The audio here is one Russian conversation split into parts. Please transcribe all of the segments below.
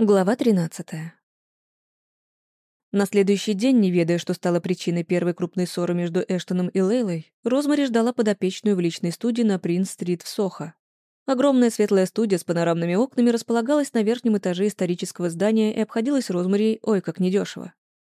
Глава 13. На следующий день, не ведая, что стало причиной первой крупной ссоры между Эштоном и Лейлой, Розмари ждала подопечную в личной студии на Принц-стрит в Сохо. Огромная светлая студия с панорамными окнами располагалась на верхнем этаже исторического здания и обходилась Розмари ой как недешево.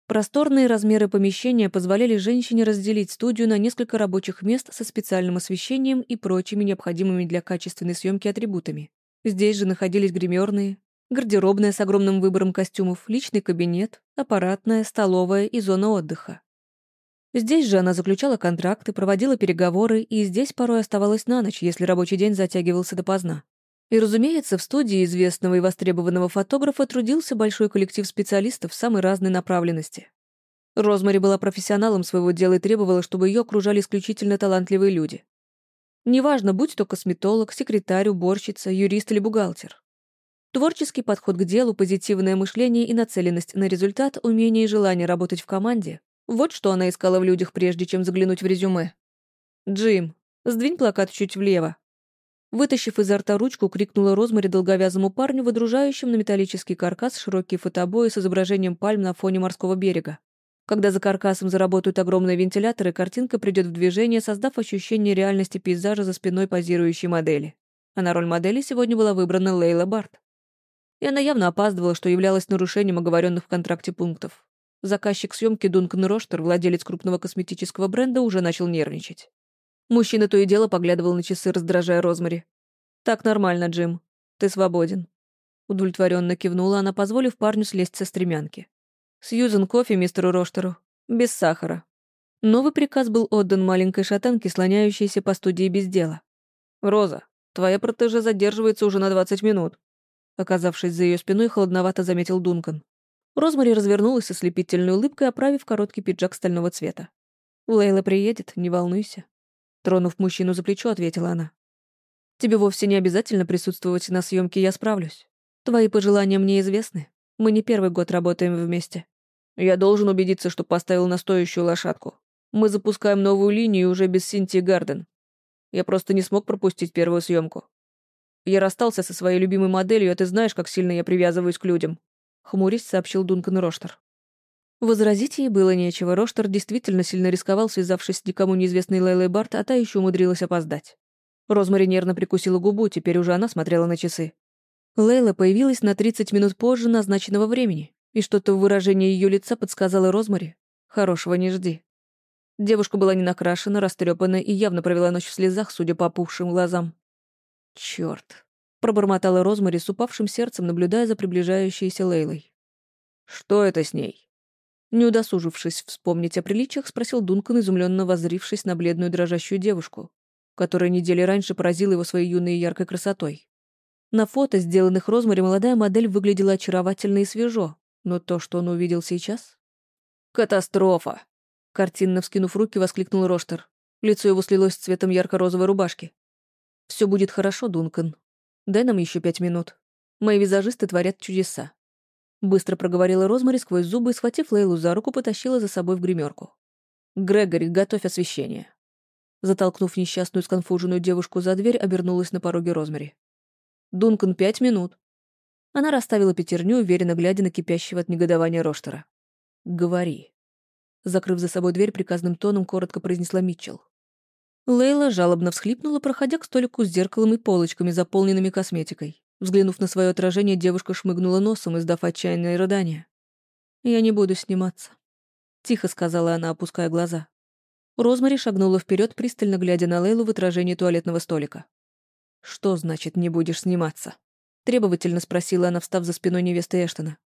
Просторные размеры помещения позволяли женщине разделить студию на несколько рабочих мест со специальным освещением и прочими необходимыми для качественной съемки атрибутами. Здесь же находились гримерные, гардеробная с огромным выбором костюмов, личный кабинет, аппаратная, столовая и зона отдыха. Здесь же она заключала контракты, проводила переговоры и здесь порой оставалась на ночь, если рабочий день затягивался допоздна. И, разумеется, в студии известного и востребованного фотографа трудился большой коллектив специалистов самой разной направленности. Розмари была профессионалом своего дела и требовала, чтобы ее окружали исключительно талантливые люди. Неважно, будь то косметолог, секретарь, уборщица, юрист или бухгалтер. Творческий подход к делу, позитивное мышление и нацеленность на результат, умение и желание работать в команде — вот что она искала в людях, прежде чем заглянуть в резюме. «Джим, сдвинь плакат чуть влево». Вытащив изо рта ручку, крикнула Розмари долговязому парню, выдружающим на металлический каркас широкие фотобои с изображением пальм на фоне морского берега. Когда за каркасом заработают огромные вентиляторы, картинка придет в движение, создав ощущение реальности пейзажа за спиной позирующей модели. А на роль модели сегодня была выбрана Лейла Барт и она явно опаздывала, что являлось нарушением оговоренных в контракте пунктов. Заказчик съемки Дункан Роштер, владелец крупного косметического бренда, уже начал нервничать. Мужчина то и дело поглядывал на часы, раздражая Розмари. «Так нормально, Джим. Ты свободен». Удовлетворенно кивнула она, позволив парню слезть со стремянки. «Сьюзен кофе мистеру Роштеру. Без сахара». Новый приказ был отдан маленькой шатенке, слоняющейся по студии без дела. «Роза, твоя протеже задерживается уже на 20 минут. Оказавшись за ее спиной, холодновато заметил Дункан. Розмари развернулась с ослепительной улыбкой, оправив короткий пиджак стального цвета. «Лейла приедет, не волнуйся». Тронув мужчину за плечо, ответила она. «Тебе вовсе не обязательно присутствовать на съемке, я справлюсь. Твои пожелания мне известны. Мы не первый год работаем вместе. Я должен убедиться, что поставил настоящую лошадку. Мы запускаем новую линию уже без Синтии Гарден. Я просто не смог пропустить первую съемку. Я расстался со своей любимой моделью, а ты знаешь, как сильно я привязываюсь к людям», — хмурясь сообщил Дункан Роштер. Возразить ей было нечего. Роштер действительно сильно рисковал, связавшись с никому неизвестной Лейлой Барт, а та еще умудрилась опоздать. Розмари нервно прикусила губу, теперь уже она смотрела на часы. Лейла появилась на 30 минут позже назначенного времени, и что-то в выражении ее лица подсказало Розмари «Хорошего не жди». Девушка была не накрашена, растрепана и явно провела ночь в слезах, судя по опухшим глазам. Черт! пробормотала Розмари с упавшим сердцем, наблюдая за приближающейся Лейлой. «Что это с ней?» Не удосужившись вспомнить о приличиях, спросил Дункан, изумленно воззрившись на бледную дрожащую девушку, которая недели раньше поразила его своей юной и яркой красотой. На фото, сделанных Розмари, молодая модель выглядела очаровательно и свежо, но то, что он увидел сейчас... «Катастрофа!» Картинно вскинув руки, воскликнул Роштер. Лицо его слилось цветом ярко-розовой рубашки. Все будет хорошо, Дункан. Дай нам еще пять минут. Мои визажисты творят чудеса. Быстро проговорила Розмари сквозь зубы и, схватив Лейлу за руку, потащила за собой в гримерку. «Грегори, готовь освещение». Затолкнув несчастную сконфуженную девушку за дверь, обернулась на пороге Розмари. «Дункан, пять минут». Она расставила пятерню, уверенно глядя на кипящего от негодования Роштера. «Говори». Закрыв за собой дверь, приказным тоном коротко произнесла Митчелл. Лейла жалобно всхлипнула, проходя к столику с зеркалом и полочками, заполненными косметикой. Взглянув на свое отражение, девушка шмыгнула носом, издав отчаянное рыдание. «Я не буду сниматься», — тихо сказала она, опуская глаза. Розмари шагнула вперед, пристально глядя на Лейлу в отражении туалетного столика. «Что значит «не будешь сниматься»?» — требовательно спросила она, встав за спиной невесты Эштона.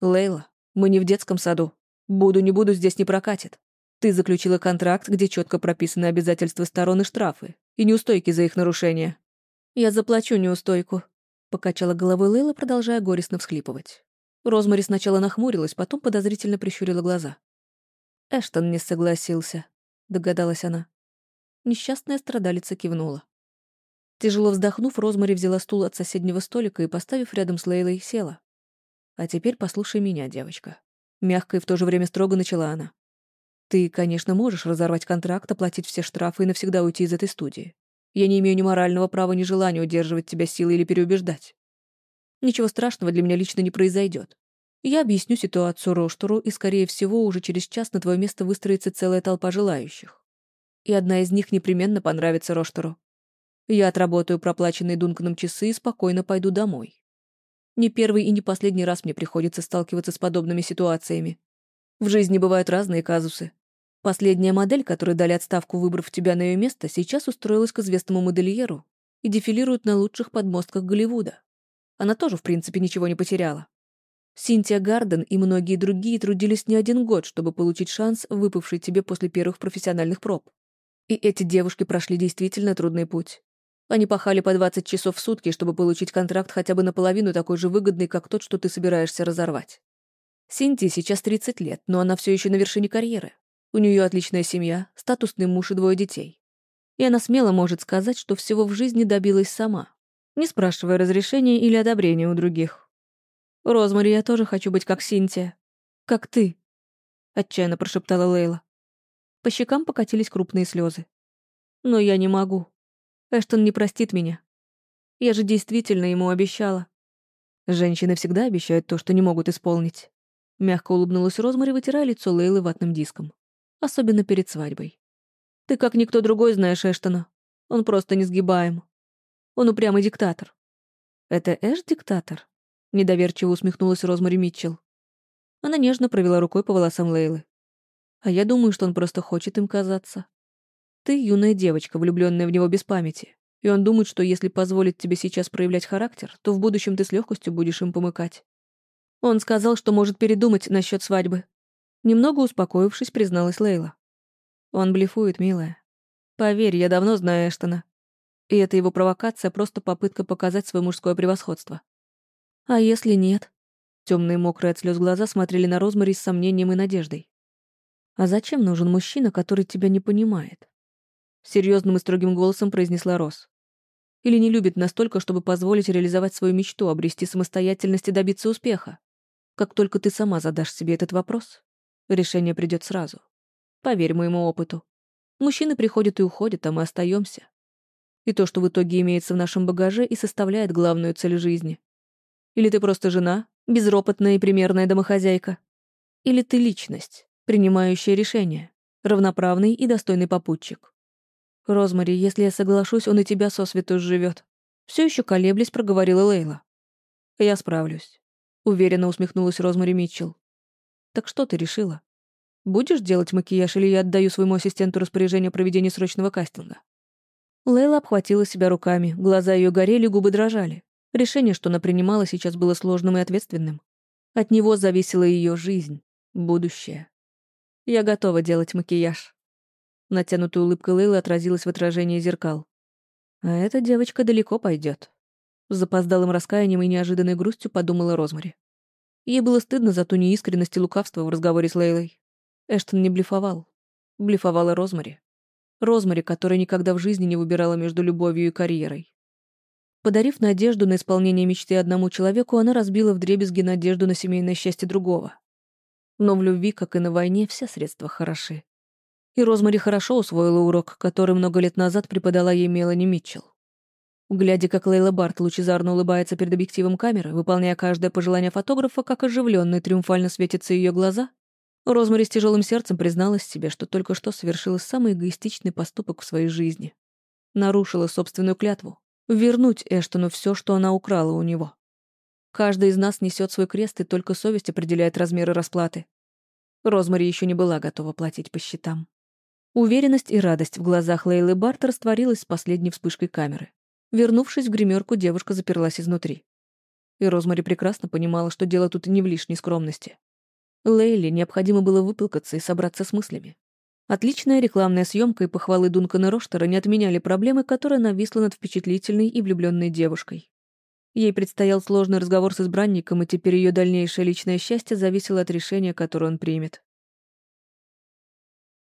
«Лейла, мы не в детском саду. Буду, не буду, здесь не прокатит. Ты заключила контракт, где четко прописаны обязательства сторон и штрафы, и неустойки за их нарушение. Я заплачу неустойку, покачала головой Лейла, продолжая горестно всхлипывать. Розмари сначала нахмурилась, потом подозрительно прищурила глаза. Эштон не согласился, догадалась она. Несчастная страдалица кивнула. Тяжело вздохнув, Розмари взяла стул от соседнего столика и, поставив рядом с Лейлой, села. «А теперь послушай меня, девочка». Мягко и в то же время строго начала она. Ты, конечно, можешь разорвать контракт, оплатить все штрафы и навсегда уйти из этой студии. Я не имею ни морального права, ни желания удерживать тебя силой или переубеждать. Ничего страшного для меня лично не произойдет. Я объясню ситуацию Роштору, и, скорее всего, уже через час на твое место выстроится целая толпа желающих. И одна из них непременно понравится Роштору. Я отработаю проплаченные Дунканом часы и спокойно пойду домой. Не первый и не последний раз мне приходится сталкиваться с подобными ситуациями. В жизни бывают разные казусы. Последняя модель, которой дали отставку, выбрав тебя на ее место, сейчас устроилась к известному модельеру и дефилирует на лучших подмостках Голливуда. Она тоже, в принципе, ничего не потеряла. Синтия Гарден и многие другие трудились не один год, чтобы получить шанс, выпавший тебе после первых профессиональных проб. И эти девушки прошли действительно трудный путь. Они пахали по 20 часов в сутки, чтобы получить контракт хотя бы наполовину такой же выгодный, как тот, что ты собираешься разорвать. Синтии сейчас 30 лет, но она все еще на вершине карьеры. У нее отличная семья, статусный муж и двое детей. И она смело может сказать, что всего в жизни добилась сама, не спрашивая разрешения или одобрения у других. «Розмари, я тоже хочу быть как Синтия. Как ты», — отчаянно прошептала Лейла. По щекам покатились крупные слезы. «Но я не могу. Эштон не простит меня. Я же действительно ему обещала». Женщины всегда обещают то, что не могут исполнить. Мягко улыбнулась Розмари, вытирая лицо Лейлы ватным диском. Особенно перед свадьбой. «Ты как никто другой знаешь Эштона. Он просто несгибаем. Он упрямый диктатор». «Это Эш диктатор?» Недоверчиво усмехнулась Розмари Митчелл. Она нежно провела рукой по волосам Лейлы. А я думаю, что он просто хочет им казаться. Ты юная девочка, влюбленная в него без памяти, и он думает, что если позволит тебе сейчас проявлять характер, то в будущем ты с легкостью будешь им помыкать. Он сказал, что может передумать насчет свадьбы. Немного успокоившись, призналась Лейла. Он блефует, милая. Поверь, я давно знаю Эштона. И эта его провокация — просто попытка показать свое мужское превосходство. А если нет? Темные мокрые от слез глаза смотрели на Розмари с сомнением и надеждой. А зачем нужен мужчина, который тебя не понимает? Серьезным и строгим голосом произнесла Роз. Или не любит настолько, чтобы позволить реализовать свою мечту, обрести самостоятельность и добиться успеха? Как только ты сама задашь себе этот вопрос, решение придет сразу. Поверь моему опыту. Мужчины приходят и уходят, а мы остаемся. И то, что в итоге имеется в нашем багаже, и составляет главную цель жизни. Или ты просто жена, безропотная и примерная домохозяйка? Или ты личность, принимающая решения, равноправный и достойный попутчик? Розмари, если я соглашусь, он и тебя сосвету живет. Все еще колеблясь, проговорила Лейла. Я справлюсь. Уверенно усмехнулась Розмари Митчелл. Так что ты решила? Будешь делать макияж или я отдаю своему ассистенту распоряжение о проведении срочного кастинга? Лейла обхватила себя руками, глаза ее горели, губы дрожали. Решение, что она принимала, сейчас было сложным и ответственным. От него зависела ее жизнь, будущее. Я готова делать макияж. Натянутая улыбка Лейлы отразилась в отражении зеркал. А эта девочка далеко пойдет. С запоздалым раскаянием и неожиданной грустью подумала Розмари. Ей было стыдно за ту неискренность и лукавство в разговоре с Лейлой. Эштон не блефовал. Блефовала Розмари. Розмари, которая никогда в жизни не выбирала между любовью и карьерой. Подарив надежду на исполнение мечты одному человеку, она разбила вдребезги надежду на семейное счастье другого. Но в любви, как и на войне, все средства хороши. И Розмари хорошо усвоила урок, который много лет назад преподала ей Мелани Митчелл. Глядя, как Лейла Барт лучезарно улыбается перед объективом камеры, выполняя каждое пожелание фотографа, как оживленно и триумфально светятся ее глаза, Розмари с тяжелым сердцем призналась себе, что только что совершила самый эгоистичный поступок в своей жизни. Нарушила собственную клятву, вернуть Эштону все, что она украла у него. Каждый из нас несет свой крест, и только совесть определяет размеры расплаты. Розмари еще не была готова платить по счетам. Уверенность и радость в глазах Лейлы Барта растворилась с последней вспышкой камеры. Вернувшись в гримерку, девушка заперлась изнутри. И Розмари прекрасно понимала, что дело тут не в лишней скромности. Лейле необходимо было выплакаться и собраться с мыслями. Отличная рекламная съемка и похвалы Дункана Роштера не отменяли проблемы, которая нависла над впечатлительной и влюбленной девушкой. Ей предстоял сложный разговор с избранником, и теперь ее дальнейшее личное счастье зависело от решения, которое он примет.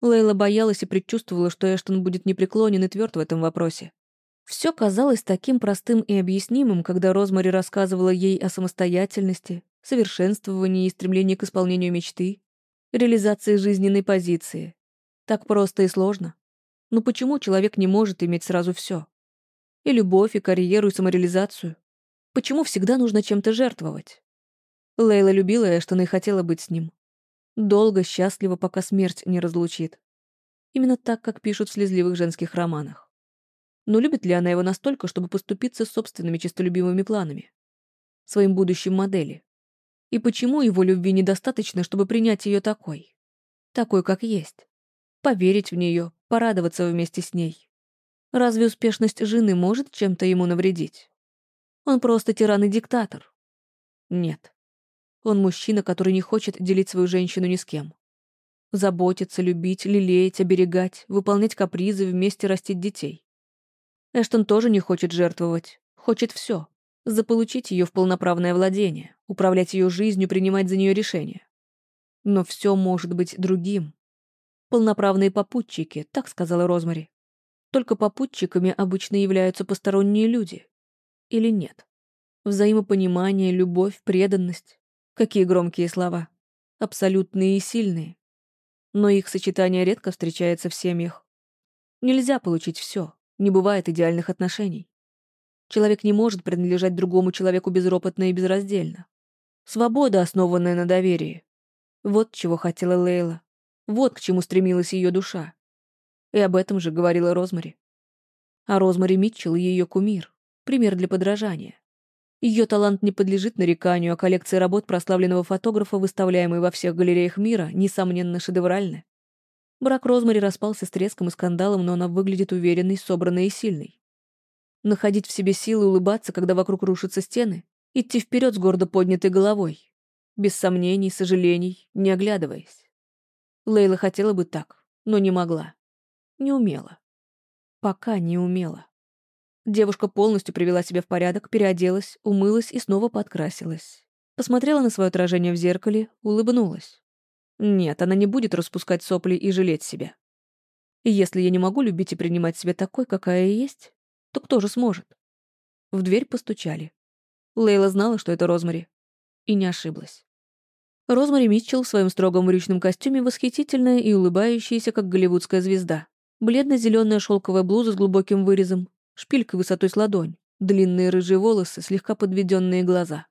Лейла боялась и предчувствовала, что Эштон будет непреклонен и тверд в этом вопросе. Все казалось таким простым и объяснимым, когда Розмари рассказывала ей о самостоятельности, совершенствовании и стремлении к исполнению мечты, реализации жизненной позиции, так просто и сложно. Но почему человек не может иметь сразу все? И любовь, и карьеру, и самореализацию. Почему всегда нужно чем-то жертвовать? Лейла любила Эштона и хотела быть с ним. Долго, счастливо, пока смерть не разлучит. Именно так, как пишут в слезливых женских романах. Но любит ли она его настолько, чтобы поступиться собственными честолюбивыми планами? Своим будущим модели? И почему его любви недостаточно, чтобы принять ее такой? Такой, как есть. Поверить в нее, порадоваться вместе с ней. Разве успешность жены может чем-то ему навредить? Он просто тиран и диктатор. Нет. Он мужчина, который не хочет делить свою женщину ни с кем. Заботиться, любить, лелеять, оберегать, выполнять капризы, вместе растить детей. Эштон тоже не хочет жертвовать. Хочет все. Заполучить ее в полноправное владение, управлять ее жизнью, принимать за нее решения. Но все может быть другим. Полноправные попутчики, так сказала Розмари. Только попутчиками обычно являются посторонние люди. Или нет? Взаимопонимание, любовь, преданность. Какие громкие слова. Абсолютные и сильные. Но их сочетание редко встречается в семьях. Нельзя получить все. Не бывает идеальных отношений. Человек не может принадлежать другому человеку безропотно и безраздельно. Свобода, основанная на доверии. Вот чего хотела Лейла. Вот к чему стремилась ее душа. И об этом же говорила Розмари. А Розмари Митчелл — ее кумир, пример для подражания. Ее талант не подлежит нареканию, а коллекция работ прославленного фотографа, выставляемой во всех галереях мира, несомненно, шедевральны. Брак Розмари распался с треском и скандалом, но она выглядит уверенной, собранной и сильной. Находить в себе силы улыбаться, когда вокруг рушатся стены, идти вперед с гордо поднятой головой, без сомнений, сожалений, не оглядываясь. Лейла хотела бы так, но не могла. Не умела. Пока не умела. Девушка полностью привела себя в порядок, переоделась, умылась и снова подкрасилась. Посмотрела на свое отражение в зеркале, улыбнулась. Нет, она не будет распускать сопли и жалеть себя. если я не могу любить и принимать себя такой, какая я есть, то кто же сможет? В дверь постучали. Лейла знала, что это Розмари. И не ошиблась. Розмари Митчелл в своем строгом брючном костюме восхитительная и улыбающаяся, как голливудская звезда. Бледно-зеленая шелковая блуза с глубоким вырезом, шпилька высотой с ладонь, длинные рыжие волосы, слегка подведенные глаза.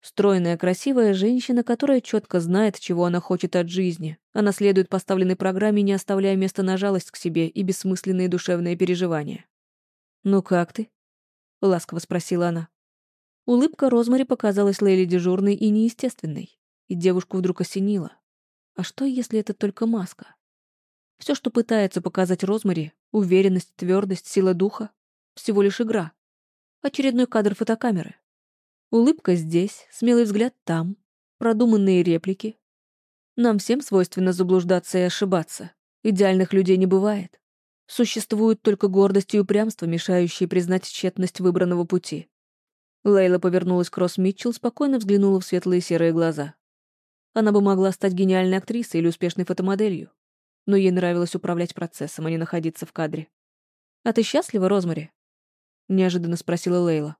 Стройная, красивая женщина, которая четко знает, чего она хочет от жизни. Она следует поставленной программе, не оставляя места на жалость к себе и бессмысленные душевные переживания. «Ну как ты?» — ласково спросила она. Улыбка Розмари показалась Лейли дежурной и неестественной, и девушку вдруг осенило. А что, если это только маска? Все, что пытается показать Розмари, уверенность, твердость, сила духа, всего лишь игра. Очередной кадр фотокамеры. Улыбка здесь, смелый взгляд там, продуманные реплики. Нам всем свойственно заблуждаться и ошибаться. Идеальных людей не бывает. Существуют только гордость и упрямство, мешающие признать тщетность выбранного пути. Лейла повернулась к Росс Митчелл, спокойно взглянула в светлые серые глаза. Она бы могла стать гениальной актрисой или успешной фотомоделью но ей нравилось управлять процессом, а не находиться в кадре. «А ты счастлива, Розмари?» — неожиданно спросила Лейла.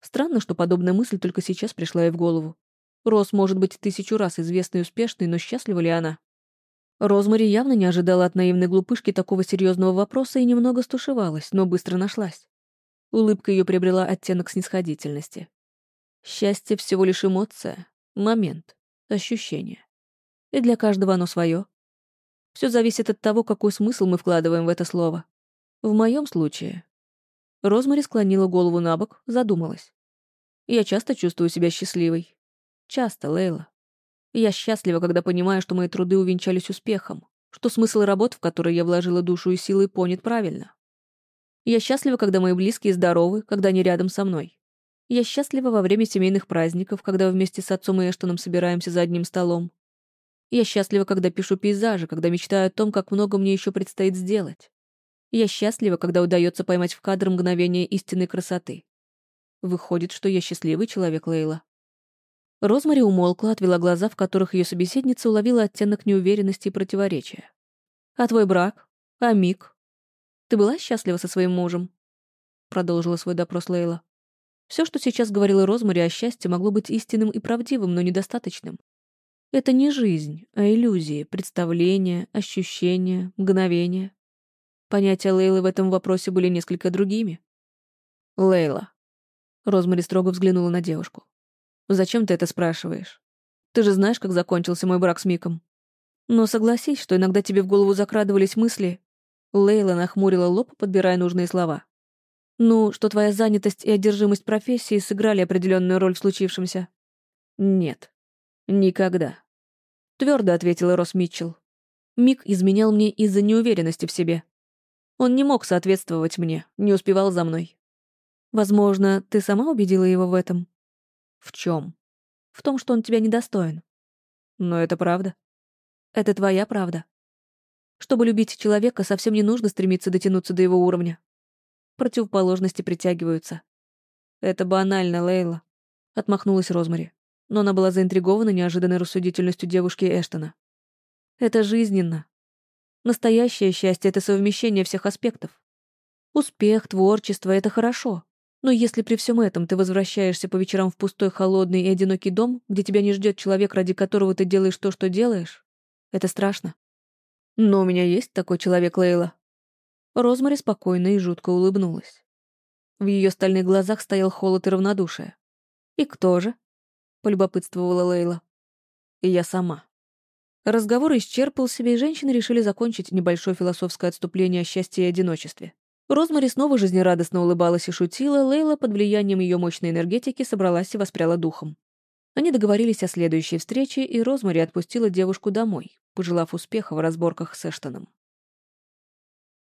Странно, что подобная мысль только сейчас пришла ей в голову. Роз может быть тысячу раз известной и успешной, но счастлива ли она? Розмари явно не ожидала от наивной глупышки такого серьезного вопроса и немного стушевалась, но быстро нашлась. Улыбка ее приобрела оттенок снисходительности. Счастье всего лишь эмоция, момент, ощущение. И для каждого оно свое. Все зависит от того, какой смысл мы вкладываем в это слово. В моем случае... Розмари склонила голову на бок, задумалась. Я часто чувствую себя счастливой. Часто, Лейла. Я счастлива, когда понимаю, что мои труды увенчались успехом, что смысл работ, в которые я вложила душу и силы, понят правильно. Я счастлива, когда мои близкие здоровы, когда они рядом со мной. Я счастлива во время семейных праздников, когда вместе с отцом и Эштоном собираемся за одним столом. Я счастлива, когда пишу пейзажи, когда мечтаю о том, как много мне еще предстоит сделать. Я счастлива, когда удается поймать в кадр мгновение истинной красоты. Выходит, что я счастливый человек, Лейла. Розмари умолкла, отвела глаза, в которых ее собеседница уловила оттенок неуверенности и противоречия. «А твой брак? А Мик? Ты была счастлива со своим мужем?» Продолжила свой допрос Лейла. Все, что сейчас говорила Розмари о счастье, могло быть истинным и правдивым, но недостаточным. Это не жизнь, а иллюзии, представления, ощущения, мгновения. Понятия Лейлы в этом вопросе были несколько другими. Лейла. Розмари строго взглянула на девушку. «Зачем ты это спрашиваешь? Ты же знаешь, как закончился мой брак с Миком. Но согласись, что иногда тебе в голову закрадывались мысли...» Лейла нахмурила лоб, подбирая нужные слова. «Ну, что твоя занятость и одержимость профессии сыграли определенную роль в случившемся?» «Нет. Никогда», — твердо ответила Рос Митчелл. Мик изменял мне из-за неуверенности в себе. Он не мог соответствовать мне, не успевал за мной. Возможно, ты сама убедила его в этом? В чем? В том, что он тебя недостоин. Но это правда. Это твоя правда. Чтобы любить человека, совсем не нужно стремиться дотянуться до его уровня. Противоположности притягиваются. Это банально, Лейла. Отмахнулась Розмари. Но она была заинтригована неожиданной рассудительностью девушки Эштона. Это жизненно. Настоящее счастье — это совмещение всех аспектов. Успех, творчество — это хорошо. Но если при всем этом ты возвращаешься по вечерам в пустой, холодный и одинокий дом, где тебя не ждет человек, ради которого ты делаешь то, что делаешь, это страшно. Но у меня есть такой человек, Лейла. Розмари спокойно и жутко улыбнулась. В ее стальных глазах стоял холод и равнодушие. «И кто же?» — полюбопытствовала Лейла. «И я сама». Разговор исчерпал себя, и женщины решили закончить небольшое философское отступление о счастье и одиночестве. Розмари снова жизнерадостно улыбалась и шутила, Лейла под влиянием ее мощной энергетики собралась и воспряла духом. Они договорились о следующей встрече, и Розмари отпустила девушку домой, пожелав успеха в разборках с Эштоном.